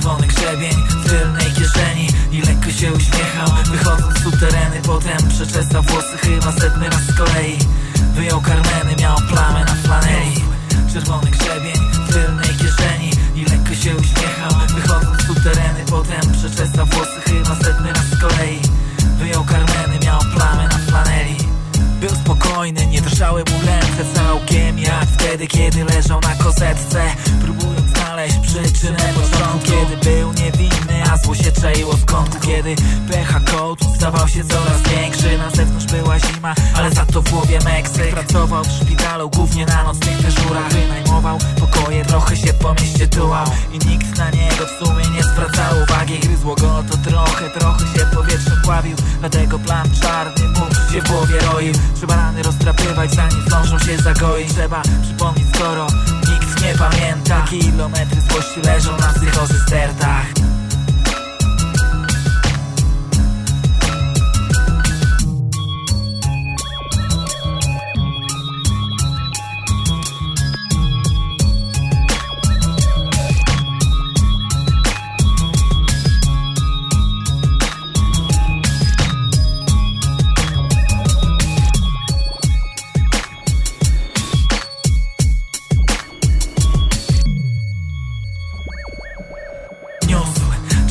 grzebień w tylnej kieszeni I lekko się uśmiechał Wychodząc z sutereny Potem przeczesał włosy chyba setny raz z kolei. Wyjął karmeny, miał plamę na flaneli. Czerwony grzebień w tylnej kieszeni I lekko się uśmiechał Wychodząc z sutereny Potem przeczesał włosy chyba setny raz z kolei. Wyjął karmeny, miał plamę na flaneli. Był spokojny, nie drżały mu ręce całkiem jak wtedy, kiedy leżał na kozetce. Próbując znaleźć przyczynę początku. Kiedy był niewinny, a zło się czaiło w kątku. Kiedy pecha kołd stawał się coraz większy. Na zewnątrz była zima, ale za to w głowie Meksyk. Pracował w szpitalu, głównie na nocnych dyżurach. Wynajmował pokoje, trochę się po mieście tułał I nikt na niego w sumie nie zwracał uwagi. Gryzło go to trochę, trochę się powietrzem pławił. Dlatego plan czarny mu się w głowie roił. Trzeba rany rozdrapywać zanim zdążą się zagoić. Trzeba przypomnieć skoro Kilometry złości leżą na psychozy stertach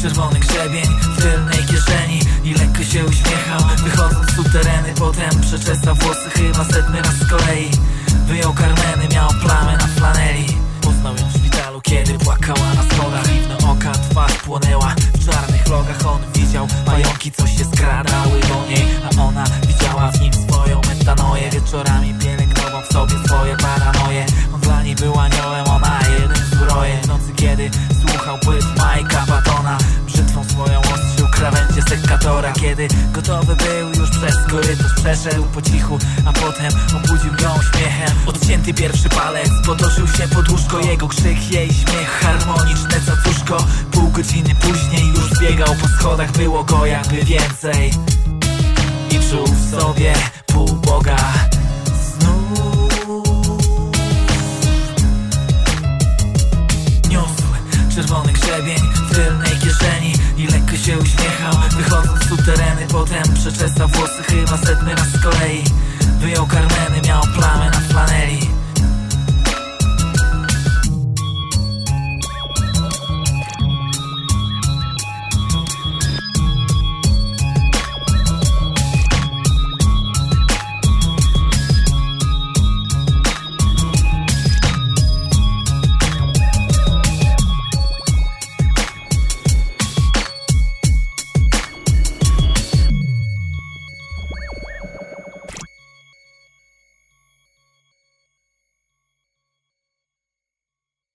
Czerwony grzebień w tylnej kieszeni. I lekko się uśmiechał Wychodząc z sutereny Potem przeczesał włosy chyba setny raz z kolei. Wyjął karmeny, miał plamę na flaneli. Poznał ją w szpitalu, kiedy płakała na schodach. Dziwne oka, twarz płonęła w czarnych logach On widział pająki, co się skradały Kiedy gotowy był już przez korytarz Przeszedł po cichu, a potem obudził ją śmiechem. Odcięty pierwszy palec potoczył się pod łóżko Jego krzyk, jej śmiech, harmoniczne cacuszko Pół godziny później już biegał po schodach Było go jakby więcej. I czuł w sobie pół Boga grzebień w tylnej kieszeni. I lekko się uśmiechał Wychodząc z tereny. Potem przeczesał włosy chyba setny raz z kolei. Wyjął karmeny